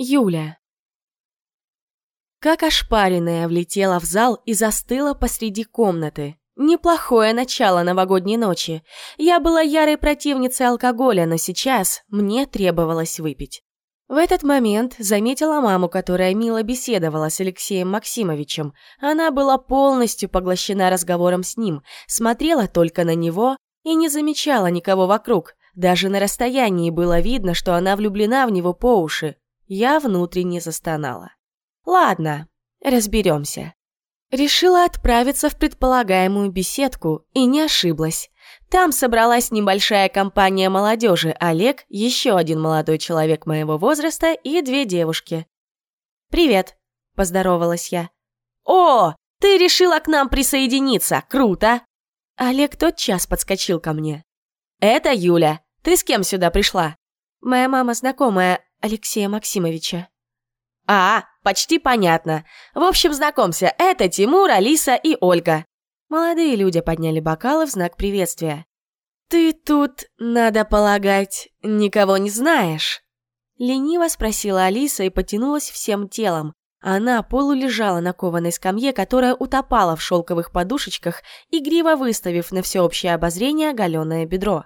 Юля. Как ошпаренная влетела в зал и застыла посреди комнаты. Неплохое начало новогодней ночи. Я была ярой противницей алкоголя, но сейчас мне требовалось выпить. В этот момент заметила маму, которая мило беседовала с Алексеем Максимовичем. Она была полностью поглощена разговором с ним, смотрела только на него и не замечала никого вокруг. Даже на расстоянии было видно, что она влюблена в него по уши. Я внутренне застонала. Ладно, разберемся. Решила отправиться в предполагаемую беседку и не ошиблась. Там собралась небольшая компания молодежи, Олег, еще один молодой человек моего возраста и две девушки. «Привет», – поздоровалась я. «О, ты решила к нам присоединиться, круто!» Олег тотчас подскочил ко мне. «Это Юля. Ты с кем сюда пришла?» «Моя мама знакомая, Алексея Максимовича. А, почти понятно. В общем, знакомься, это Тимур, Алиса и Ольга. Молодые люди подняли бокалы в знак приветствия. «Ты тут, надо полагать, никого не знаешь?» Лениво спросила Алиса и потянулась всем телом. Она полулежала на кованой скамье, которая утопала в шелковых подушечках, игриво выставив на всеобщее обозрение оголенное бедро.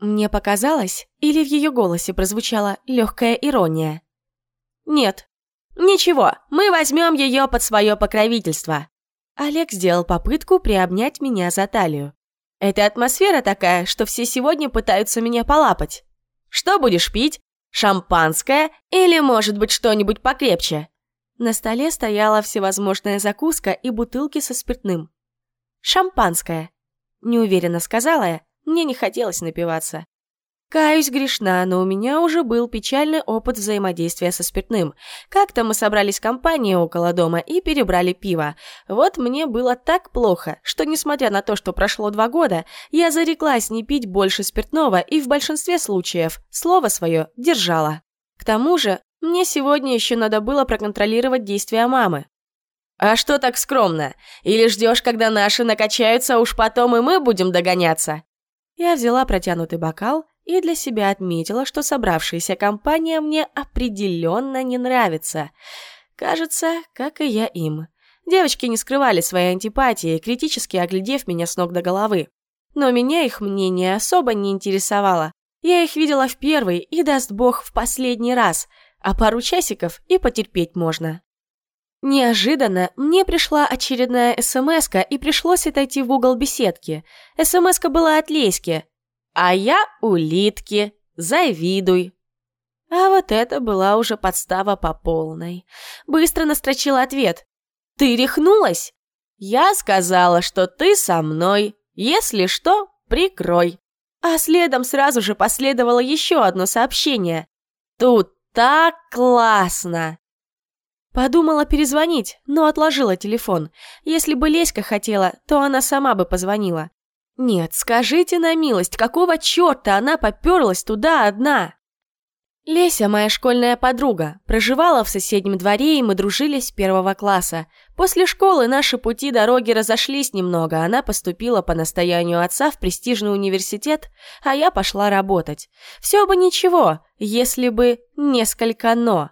Мне показалось, или в ее голосе прозвучала легкая ирония. «Нет. Ничего, мы возьмем ее под свое покровительство». Олег сделал попытку приобнять меня за талию. «Это атмосфера такая, что все сегодня пытаются меня полапать. Что будешь пить? Шампанское или, может быть, что-нибудь покрепче?» На столе стояла всевозможная закуска и бутылки со спиртным. «Шампанское», — неуверенно сказала я, мне не хотелось напиваться. Каюсь грешна, но у меня уже был печальный опыт взаимодействия со спиртным. Как-то мы собрались в компании около дома и перебрали пиво. Вот мне было так плохо, что, несмотря на то, что прошло два года, я зареклась не пить больше спиртного и в большинстве случаев слово свое держала. К тому же, мне сегодня еще надо было проконтролировать действия мамы. «А что так скромно? Или ждешь, когда наши накачаются, уж потом и мы будем догоняться?» Я взяла протянутый бокал и для себя отметила, что собравшаяся компания мне определенно не нравится. Кажется, как и я им. Девочки не скрывали своей антипатии, критически оглядев меня с ног до головы. Но меня их мнение особо не интересовало. Я их видела в первый и, даст бог, в последний раз, а пару часиков и потерпеть можно. Неожиданно мне пришла очередная смс и пришлось отойти в угол беседки. смс была от Леськи. «А я улитки, завидуй». А вот это была уже подстава по полной. Быстро настрочила ответ. «Ты рехнулась?» «Я сказала, что ты со мной. Если что, прикрой». А следом сразу же последовало еще одно сообщение. «Тут так классно!» Подумала перезвонить, но отложила телефон. Если бы Леська хотела, то она сама бы позвонила. Нет, скажите на милость, какого черта она поперлась туда одна? Леся, моя школьная подруга, проживала в соседнем дворе, и мы дружили с первого класса. После школы наши пути дороги разошлись немного, она поступила по настоянию отца в престижный университет, а я пошла работать. Все бы ничего, если бы несколько «но».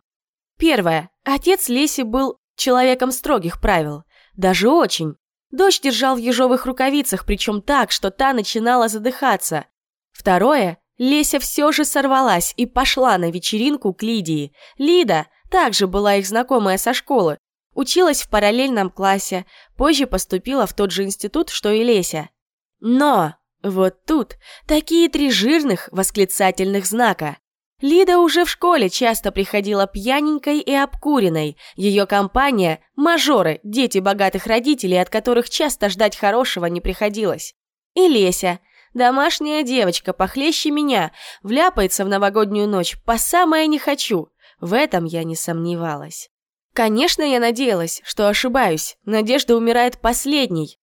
Первое. Отец Леси был человеком строгих правил. Даже очень. Дочь держал в ежовых рукавицах, причем так, что та начинала задыхаться. Второе. Леся все же сорвалась и пошла на вечеринку к Лидии. Лида также была их знакомая со школы. Училась в параллельном классе, позже поступила в тот же институт, что и Леся. Но вот тут такие три жирных восклицательных знака. Лида уже в школе часто приходила пьяненькой и обкуренной. Ее компания – мажоры, дети богатых родителей, от которых часто ждать хорошего не приходилось. И Леся – домашняя девочка, похлеще меня, вляпается в новогоднюю ночь по самое не хочу. В этом я не сомневалась. Конечно, я надеялась, что ошибаюсь. Надежда умирает последней.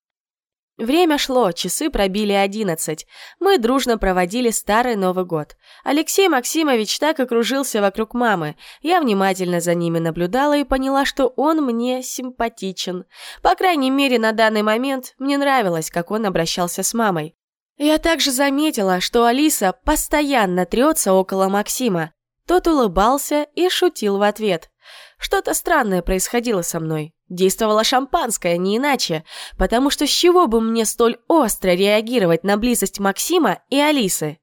Время шло, часы пробили одиннадцать. Мы дружно проводили старый Новый год. Алексей Максимович так и кружился вокруг мамы. Я внимательно за ними наблюдала и поняла, что он мне симпатичен. По крайней мере, на данный момент мне нравилось, как он обращался с мамой. Я также заметила, что Алиса постоянно трется около Максима. Тот улыбался и шутил в ответ. Что-то странное происходило со мной. Действовало шампанское, не иначе, потому что с чего бы мне столь остро реагировать на близость Максима и Алисы?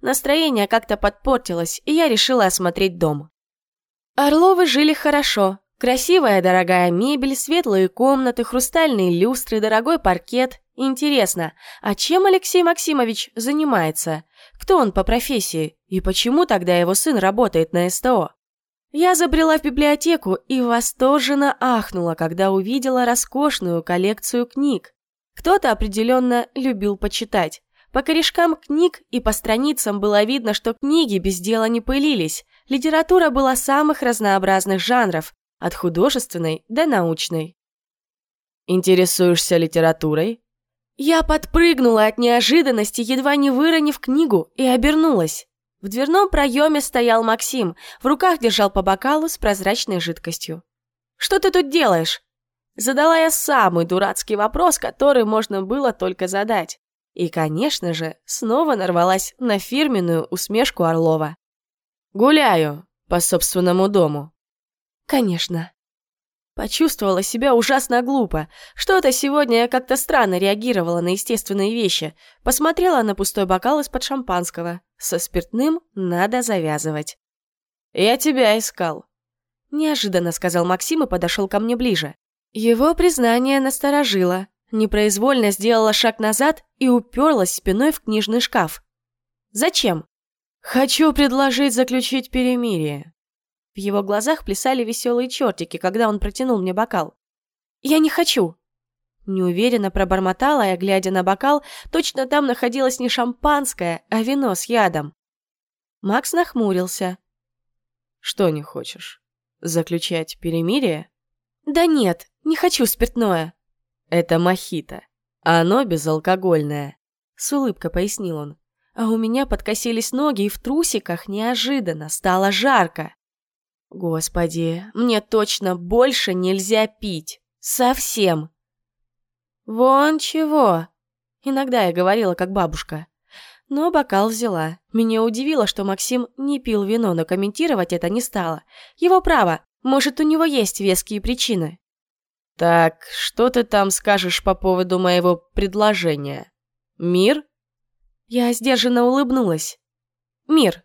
Настроение как-то подпортилось, и я решила осмотреть дом. Орловы жили хорошо. Красивая дорогая мебель, светлые комнаты, хрустальные люстры, дорогой паркет. Интересно, а чем Алексей Максимович занимается? Кто он по профессии? И почему тогда его сын работает на СТО? Я забрела в библиотеку и восторженно ахнула, когда увидела роскошную коллекцию книг. Кто-то определенно любил почитать. По корешкам книг и по страницам было видно, что книги без дела не пылились. Литература была самых разнообразных жанров, от художественной до научной. «Интересуешься литературой?» Я подпрыгнула от неожиданности, едва не выронив книгу, и обернулась. В дверном проеме стоял Максим, в руках держал по бокалу с прозрачной жидкостью. «Что ты тут делаешь?» Задала я самый дурацкий вопрос, который можно было только задать. И, конечно же, снова нарвалась на фирменную усмешку Орлова. «Гуляю по собственному дому». «Конечно». Почувствовала себя ужасно глупо. Что-то сегодня я как-то странно реагировала на естественные вещи. Посмотрела на пустой бокал из-под шампанского. Со спиртным надо завязывать. «Я тебя искал», — неожиданно сказал Максим и подошел ко мне ближе. Его признание насторожило. Непроизвольно сделала шаг назад и уперлась спиной в книжный шкаф. «Зачем?» «Хочу предложить заключить перемирие», в его глазах плясали веселые чертики, когда он протянул мне бокал. «Я не хочу!» Неуверенно пробормотала я, глядя на бокал, точно там находилось не шампанское, а вино с ядом. Макс нахмурился. «Что не хочешь? Заключать перемирие?» «Да нет, не хочу спиртное». «Это мохито. Оно безалкогольное», — с улыбкой пояснил он. А у меня подкосились ноги, и в трусиках неожиданно стало жарко. Господи, мне точно больше нельзя пить. Совсем. Вон чего. Иногда я говорила, как бабушка. Но бокал взяла. Меня удивило, что Максим не пил вино, но комментировать это не стало. Его право. Может, у него есть веские причины. «Так, что ты там скажешь по поводу моего предложения? Мир?» Я сдержанно улыбнулась. «Мир».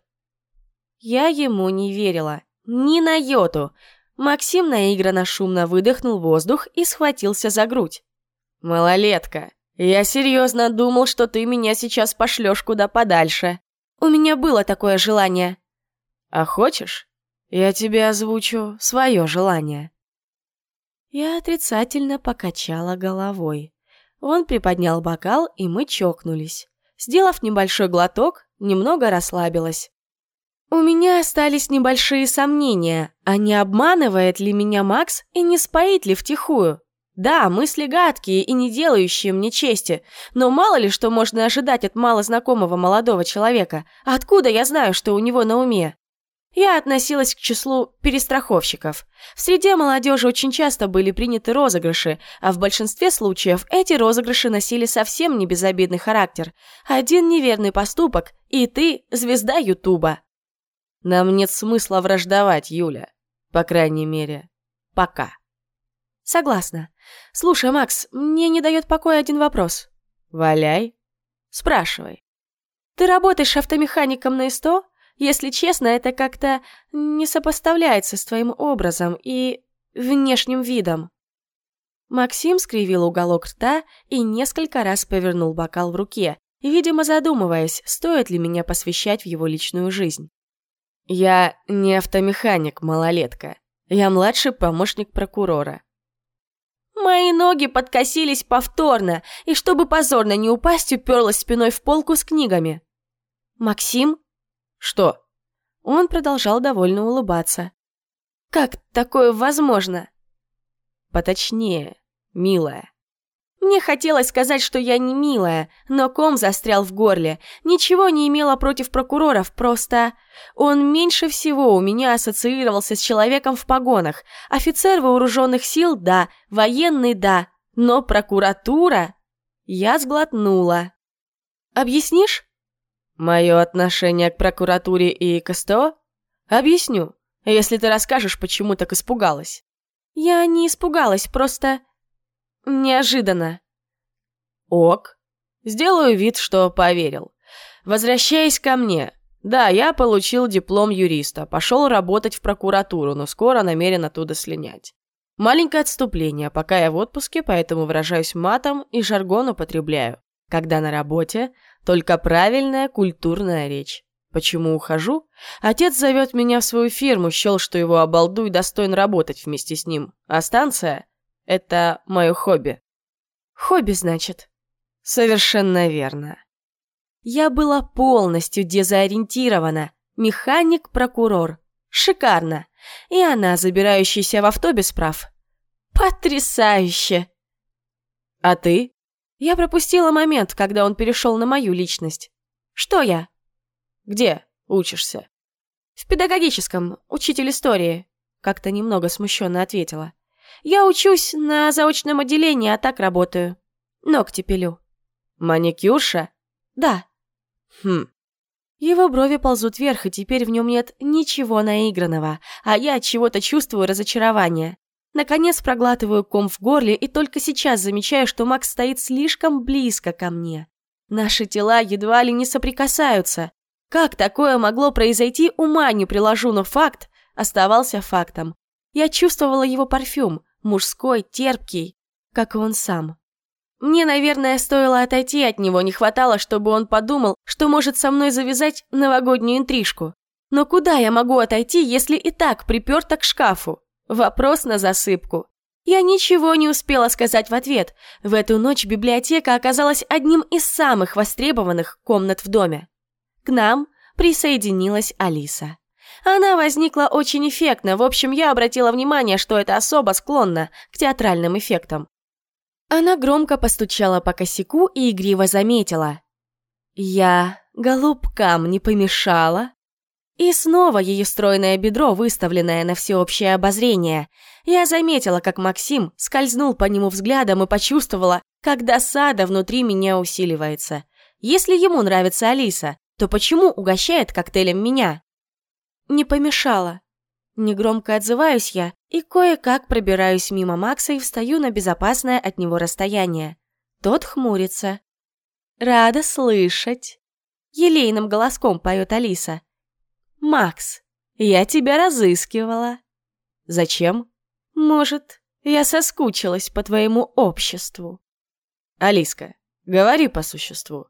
Я ему не верила. Ни на йоту. Максим наигранно шумно выдохнул воздух и схватился за грудь. «Малолетка, я серьезно думал, что ты меня сейчас пошлешь куда подальше. У меня было такое желание». «А хочешь? Я тебе озвучу свое желание». Я отрицательно покачала головой. Он приподнял бокал, и мы чокнулись. Сделав небольшой глоток, немного расслабилась. У меня остались небольшие сомнения, а не обманывает ли меня Макс и не споит ли втихую? Да, мысли гадкие и не делающие мне чести, но мало ли что можно ожидать от малознакомого молодого человека. Откуда я знаю, что у него на уме? Я относилась к числу перестраховщиков. В среде молодежи очень часто были приняты розыгрыши, а в большинстве случаев эти розыгрыши носили совсем не безобидный характер. Один неверный поступок, и ты – звезда Ютуба. Нам нет смысла враждовать, Юля. По крайней мере, пока. Согласна. Слушай, Макс, мне не дает покоя один вопрос. Валяй. Спрашивай. Ты работаешь автомехаником на ИСТО? Если честно, это как-то не сопоставляется с твоим образом и внешним видом. Максим скривил уголок рта и несколько раз повернул бокал в руке, видимо, задумываясь, стоит ли меня посвящать в его личную жизнь. Я не автомеханик, малолетка. Я младший помощник прокурора. Мои ноги подкосились повторно, и чтобы позорно не упасть, уперлась спиной в полку с книгами. «Максим?» «Что?» Он продолжал довольно улыбаться. «Как такое возможно?» «Поточнее, милая». Мне хотелось сказать, что я не милая, но ком застрял в горле. Ничего не имела против прокуроров, просто... Он меньше всего у меня ассоциировался с человеком в погонах. Офицер вооруженных сил – да, военный – да, но прокуратура... Я сглотнула. «Объяснишь?» «Мое отношение к прокуратуре и к СТО?» Объясню, если ты расскажешь, почему так испугалась. Я не испугалась, просто... неожиданно. Ок. Сделаю вид, что поверил. Возвращаясь ко мне. Да, я получил диплом юриста, пошел работать в прокуратуру, но скоро намерен оттуда слинять. Маленькое отступление, пока я в отпуске, поэтому выражаюсь матом и жаргон употребляю. Когда на работе, только правильная культурная речь. Почему ухожу? Отец зовет меня в свою фирму, счел, что его обалдуй достоин работать вместе с ним. А станция — это мое хобби. Хобби, значит? Совершенно верно. Я была полностью дезориентирована. Механик-прокурор. Шикарно. И она, забирающаяся в авто без прав. Потрясающе! А ты? Я пропустила момент, когда он перешел на мою личность. Что я? Где учишься? В педагогическом, учитель истории. Как-то немного смущенно ответила. Я учусь на заочном отделении, а так работаю. Ногти пилю. Маникюрша? Да. Хм. Его брови ползут вверх, и теперь в нем нет ничего наигранного, а я от чего-то чувствую разочарование. Наконец проглатываю ком в горле и только сейчас замечаю, что Макс стоит слишком близко ко мне. Наши тела едва ли не соприкасаются. Как такое могло произойти, ума не приложу, но факт оставался фактом. Я чувствовала его парфюм, мужской, терпкий, как и он сам. Мне, наверное, стоило отойти от него, не хватало, чтобы он подумал, что может со мной завязать новогоднюю интрижку. Но куда я могу отойти, если и так приперта к шкафу? Вопрос на засыпку. Я ничего не успела сказать в ответ. В эту ночь библиотека оказалась одним из самых востребованных комнат в доме. К нам присоединилась Алиса. Она возникла очень эффектно, в общем, я обратила внимание, что эта особа склонна к театральным эффектам. Она громко постучала по косяку и игриво заметила. «Я голубкам не помешала?» И снова ее стройное бедро, выставленное на всеобщее обозрение. Я заметила, как Максим скользнул по нему взглядом и почувствовала, как досада внутри меня усиливается. Если ему нравится Алиса, то почему угощает коктейлем меня? Не помешала. Негромко отзываюсь я и кое-как пробираюсь мимо Макса и встаю на безопасное от него расстояние. Тот хмурится. «Рада слышать!» Елейным голоском поет Алиса. «Макс, я тебя разыскивала». «Зачем?» «Может, я соскучилась по твоему обществу». «Алиска, говори по существу».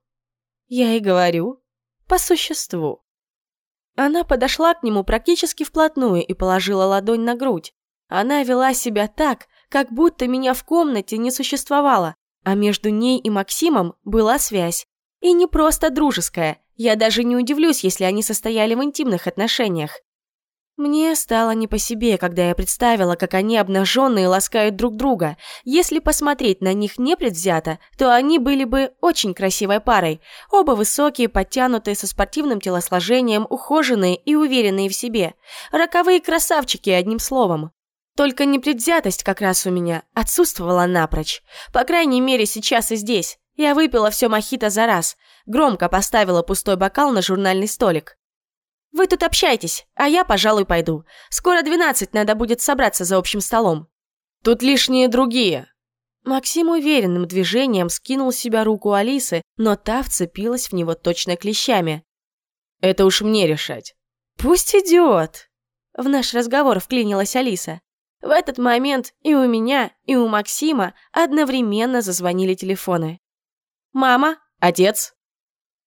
«Я и говорю по существу». Она подошла к нему практически вплотную и положила ладонь на грудь. Она вела себя так, как будто меня в комнате не существовало, а между ней и Максимом была связь. И не просто дружеская, я даже не удивлюсь, если они состояли в интимных отношениях. Мне стало не по себе, когда я представила, как они обнаженные ласкают друг друга. Если посмотреть на них непредвзято, то они были бы очень красивой парой. Оба высокие, подтянутые, со спортивным телосложением, ухоженные и уверенные в себе. Роковые красавчики, одним словом. Только непредвзятость как раз у меня отсутствовала напрочь. По крайней мере, сейчас и здесь. Я выпила все мохито за раз. Громко поставила пустой бокал на журнальный столик. Вы тут общайтесь, а я, пожалуй, пойду. Скоро двенадцать, надо будет собраться за общим столом. Тут лишние другие. Максим уверенным движением скинул с себя руку Алисы, но та вцепилась в него точно клещами. Это уж мне решать. Пусть идет. В наш разговор вклинилась Алиса. В этот момент и у меня, и у Максима одновременно зазвонили телефоны. «Мама? Отец?»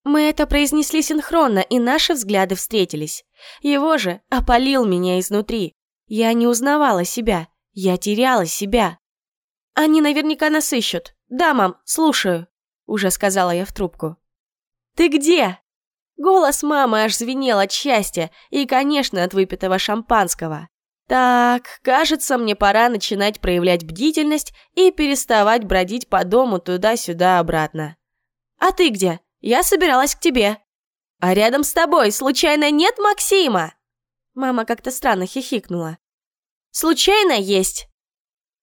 Мы это произнесли синхронно, и наши взгляды встретились. Его же опалил меня изнутри. Я не узнавала себя. Я теряла себя. Они наверняка нас ищут. Да, мам, слушаю. Уже сказала я в трубку. Ты где? Голос мамы аж звенел от счастья и, конечно, от выпитого шампанского. Так, кажется, мне пора начинать проявлять бдительность и переставать бродить по дому туда-сюда обратно. А ты где? Я собиралась к тебе. А рядом с тобой, случайно, нет Максима?» Мама как-то странно хихикнула. «Случайно есть».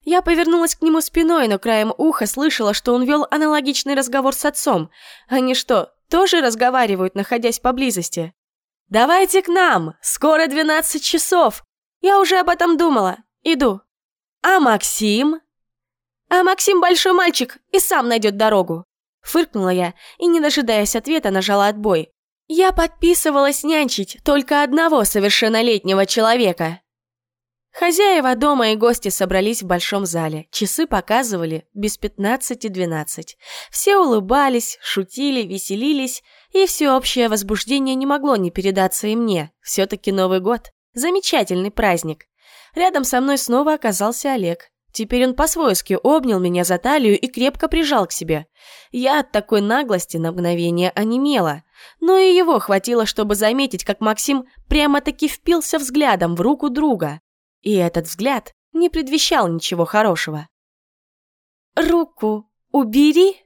Я повернулась к нему спиной, но краем уха слышала, что он вел аналогичный разговор с отцом. Они что, тоже разговаривают, находясь поблизости? «Давайте к нам! Скоро 12 часов! Я уже об этом думала. Иду. А Максим?» «А Максим большой мальчик и сам найдет дорогу!» Фыркнула я и, не дожидаясь ответа, нажала отбой. Я подписывалась нянчить только одного совершеннолетнего человека. Хозяева дома и гости собрались в большом зале. Часы показывали без пятнадцати двенадцать. Все улыбались, шутили, веселились, и всеобщее возбуждение не могло не передаться и мне. Все-таки Новый год. Замечательный праздник. Рядом со мной снова оказался Олег. Теперь он по-свойски обнял меня за талию и крепко прижал к себе. Я от такой наглости на мгновение онемела. Но и его хватило, чтобы заметить, как Максим прямо-таки впился взглядом в руку друга. И этот взгляд не предвещал ничего хорошего. «Руку убери!»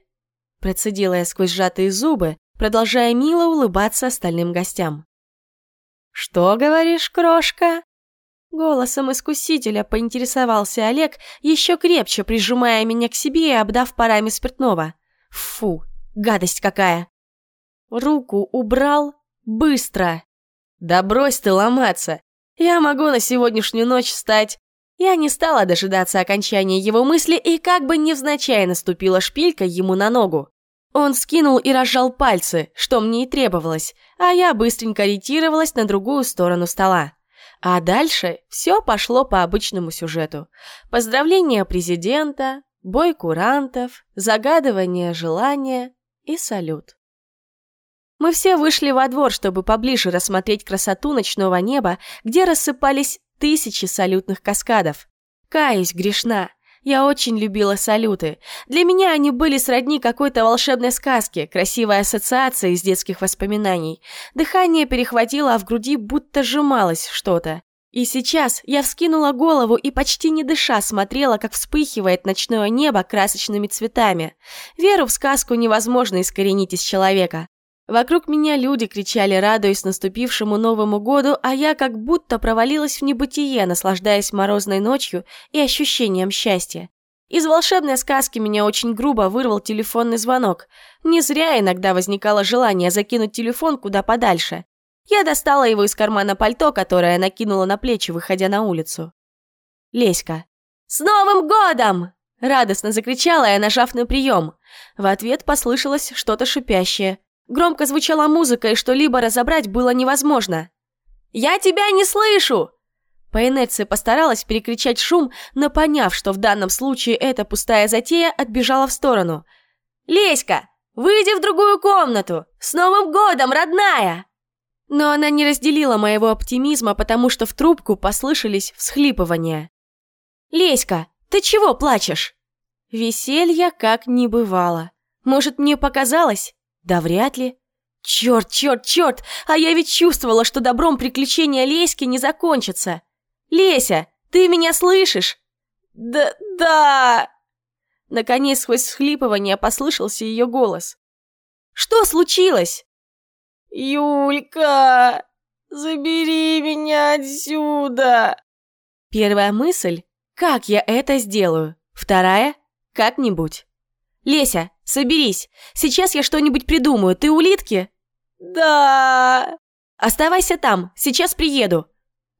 Процедила я сквозь сжатые зубы, продолжая мило улыбаться остальным гостям. «Что говоришь, крошка?» Голосом искусителя поинтересовался Олег, еще крепче прижимая меня к себе и обдав парами спиртного. Фу, гадость какая! Руку убрал быстро. Да брось ты ломаться. Я могу на сегодняшнюю ночь встать. Я не стала дожидаться окончания его мысли и как бы невзначай наступила шпилька ему на ногу. Он скинул и разжал пальцы, что мне и требовалось, а я быстренько ориентировалась на другую сторону стола. А дальше все пошло по обычному сюжету. Поздравления президента, бой курантов, загадывание желания и салют. Мы все вышли во двор, чтобы поближе рассмотреть красоту ночного неба, где рассыпались тысячи салютных каскадов. Каюсь, грешна. Я очень любила салюты. Для меня они были сродни какой-то волшебной сказке, красивая ассоциация из детских воспоминаний. Дыхание перехватило, а в груди будто сжималось что-то. И сейчас я вскинула голову и почти не дыша смотрела, как вспыхивает ночное небо красочными цветами. Веру в сказку невозможно искоренить из человека. Вокруг меня люди кричали, радуясь наступившему Новому году, а я как будто провалилась в небытие, наслаждаясь морозной ночью и ощущением счастья. Из волшебной сказки меня очень грубо вырвал телефонный звонок. Не зря иногда возникало желание закинуть телефон куда подальше. Я достала его из кармана пальто, которое накинула на плечи, выходя на улицу. Леська. «С Новым годом!» Радостно закричала я, нажав на прием. В ответ послышалось что-то шипящее. Громко звучала музыка, и что-либо разобрать было невозможно. «Я тебя не слышу!» По инерции постаралась перекричать шум, но поняв, что в данном случае это пустая затея, отбежала в сторону. «Леська, выйди в другую комнату! С Новым годом, родная!» Но она не разделила моего оптимизма, потому что в трубку послышались всхлипывания. «Леська, ты чего плачешь?» Веселья как не бывало. Может, мне показалось? Да вряд ли. Черт, черт, черт! А я ведь чувствовала, что добром приключения Леськи не закончится. Леся, ты меня слышишь? Да, да. Наконец, сквозь всхлипывание послышался ее голос. Что случилось? Юлька, забери меня отсюда. Первая мысль – как я это сделаю? Вторая – как-нибудь. Леся, соберись. Сейчас я что-нибудь придумаю. Ты улитки? Да. Оставайся там. Сейчас приеду.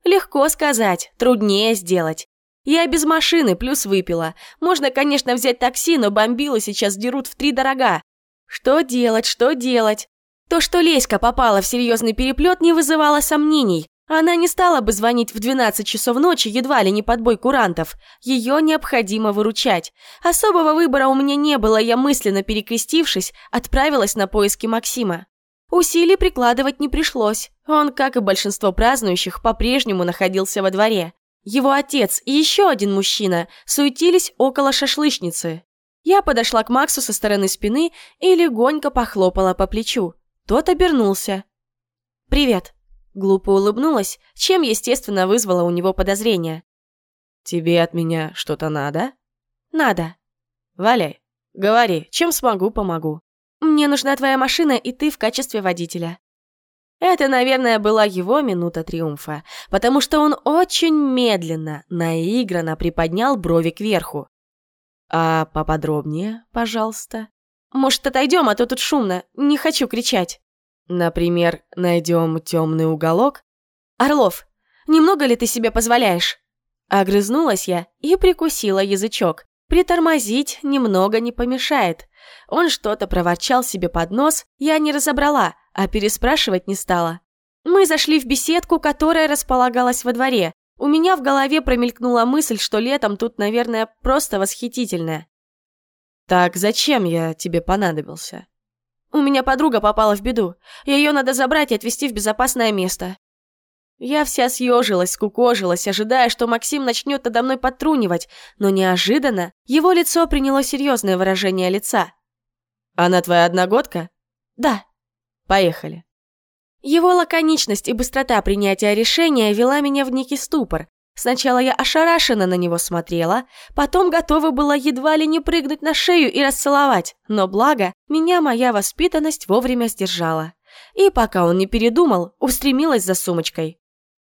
Легко сказать, труднее сделать. Я без машины, плюс выпила. Можно, конечно, взять такси, но бомбилу сейчас дерут в три дорога. Что делать, что делать? То, что Леська попала в серьезный переплет, не вызывало сомнений. Она не стала бы звонить в 12 часов ночи едва ли не под бой курантов. Ее необходимо выручать. Особого выбора у меня не было, я мысленно перекрестившись, отправилась на поиски Максима. Усилий прикладывать не пришлось. Он, как и большинство празднующих, по-прежнему находился во дворе. Его отец и еще один мужчина суетились около шашлычницы. Я подошла к Максу со стороны спины и легонько похлопала по плечу. Тот обернулся. «Привет», Глупо улыбнулась, чем, естественно, вызвала у него подозрение. «Тебе от меня что-то надо?» «Надо». «Валяй, говори, чем смогу, помогу». «Мне нужна твоя машина, и ты в качестве водителя». Это, наверное, была его минута триумфа, потому что он очень медленно, наигранно приподнял брови кверху. «А поподробнее, пожалуйста?» «Может, отойдем, а то тут шумно, не хочу кричать». Например, найдем темный уголок? Орлов, немного ли ты себе позволяешь? Огрызнулась я и прикусила язычок. Притормозить немного не помешает. Он что-то проворчал себе под нос, я не разобрала, а переспрашивать не стала. Мы зашли в беседку, которая располагалась во дворе. У меня в голове промелькнула мысль, что летом тут, наверное, просто восхитительное. «Так зачем я тебе понадобился?» «У меня подруга попала в беду. Ее надо забрать и отвезти в безопасное место. Я вся съежилась, скукожилась, ожидая, что Максим начнет надо мной подтрунивать, но неожиданно его лицо приняло серьезное выражение лица. «Она твоя одногодка?» «Да». «Поехали». Его лаконичность и быстрота принятия решения вела меня в некий ступор. Сначала я ошарашенно на него смотрела, потом готова была едва ли не прыгнуть на шею и расцеловать, но благо, меня моя воспитанность вовремя сдержала. И пока он не передумал, устремилась за сумочкой.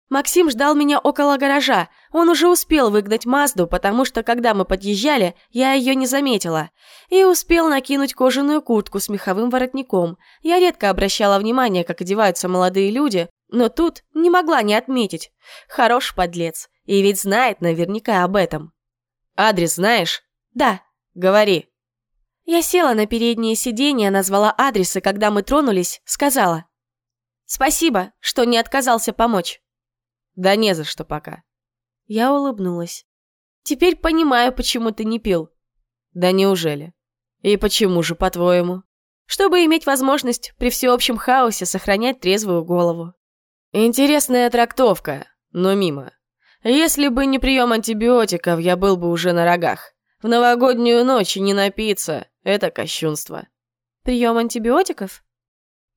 Максим ждал меня около гаража. Он уже успел выгнать Мазду, потому что, когда мы подъезжали, я ее не заметила. И успел накинуть кожаную куртку с меховым воротником. Я редко обращала внимание, как одеваются молодые люди, но тут не могла не отметить. Хорош подлец. И ведь знает наверняка об этом. «Адрес знаешь?» «Да». «Говори». Я села на переднее сиденье, назвала адресы, когда мы тронулись, сказала. «Спасибо, что не отказался помочь». Да не за что пока. Я улыбнулась. Теперь понимаю, почему ты не пил. Да неужели? И почему же, по-твоему? Чтобы иметь возможность при всеобщем хаосе сохранять трезвую голову. Интересная трактовка, но мимо. Если бы не прием антибиотиков, я был бы уже на рогах. В новогоднюю ночь не напиться – это кощунство. Прием антибиотиков?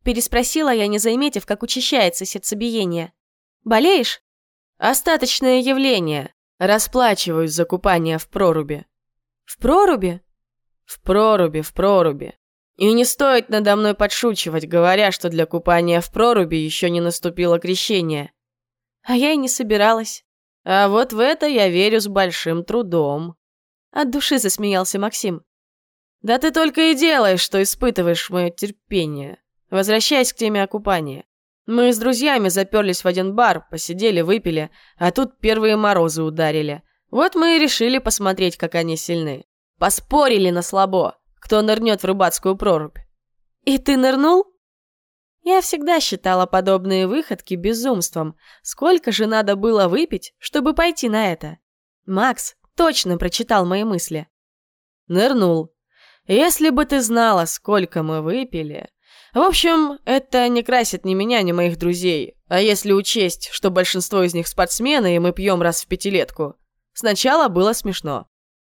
Переспросила я, не заметив, как учащается сердцебиение. Болеешь? Остаточное явление. Расплачиваюсь за купание в проруби. В проруби? В проруби, в проруби. И не стоит надо мной подшучивать, говоря, что для купания в проруби еще не наступило крещение. А я и не собиралась. А вот в это я верю с большим трудом. От души засмеялся Максим. Да ты только и делаешь, что испытываешь мое терпение. Возвращаясь к теме окупания. Мы с друзьями заперлись в один бар, посидели, выпили, а тут первые морозы ударили. Вот мы и решили посмотреть, как они сильны. Поспорили на слабо, кто нырнет в рыбацкую прорубь. И ты нырнул? Я всегда считала подобные выходки безумством. Сколько же надо было выпить, чтобы пойти на это? Макс точно прочитал мои мысли. Нырнул. Если бы ты знала, сколько мы выпили... В общем, это не красит ни меня, ни моих друзей. А если учесть, что большинство из них спортсмены, и мы пьем раз в пятилетку, сначала было смешно.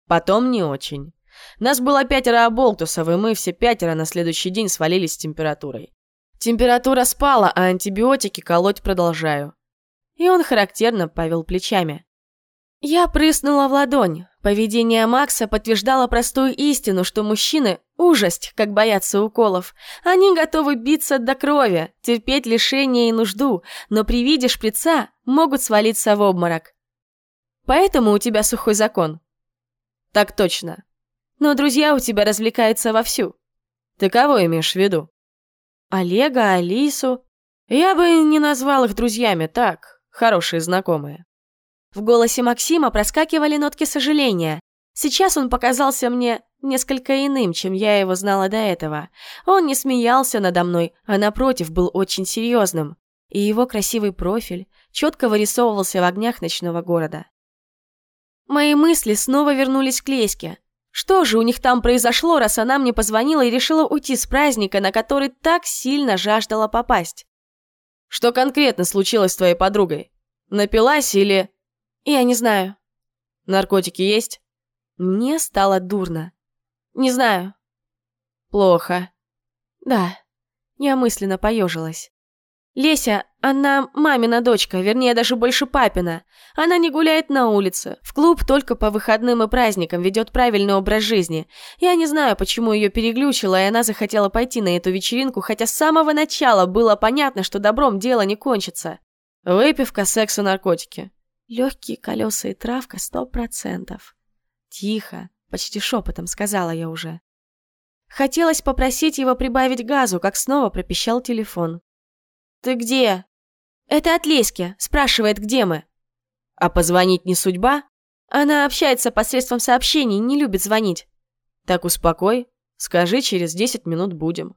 Потом не очень. Нас было пятеро оболтусов, и мы все пятеро на следующий день свалились с температурой. Температура спала, а антибиотики колоть продолжаю. И он характерно повел плечами. Я прыснула в ладонь. Поведение Макса подтверждало простую истину, что мужчины – ужасть, как боятся уколов. Они готовы биться до крови, терпеть лишение и нужду, но при виде шприца могут свалиться в обморок. Поэтому у тебя сухой закон. Так точно. Но друзья у тебя развлекаются вовсю. Ты кого имеешь в виду? Олега, Алису. Я бы не назвал их друзьями, так, хорошие знакомые. В голосе Максима проскакивали нотки сожаления. Сейчас он показался мне несколько иным, чем я его знала до этого. Он не смеялся надо мной, а напротив был очень серьезным. И его красивый профиль четко вырисовывался в огнях ночного города. Мои мысли снова вернулись к Леське. Что же у них там произошло, раз она мне позвонила и решила уйти с праздника, на который так сильно жаждала попасть? Что конкретно случилось с твоей подругой? Напилась или... Я не знаю. Наркотики есть? Мне стало дурно. Не знаю. Плохо. Да. Я мысленно поежилась. Леся, она мамина дочка, вернее, даже больше папина. Она не гуляет на улице, в клуб только по выходным и праздникам, ведет правильный образ жизни. Я не знаю, почему ее переглючило, и она захотела пойти на эту вечеринку, хотя с самого начала было понятно, что добром дело не кончится. Выпивка, секс и наркотики. Легкие колеса и травка сто процентов. Тихо, почти шепотом сказала я уже. Хотелось попросить его прибавить газу, как снова пропищал телефон. «Ты где?» «Это от Леськи. Спрашивает, где мы». «А позвонить не судьба?» «Она общается посредством сообщений, не любит звонить». «Так успокой. Скажи, через десять минут будем».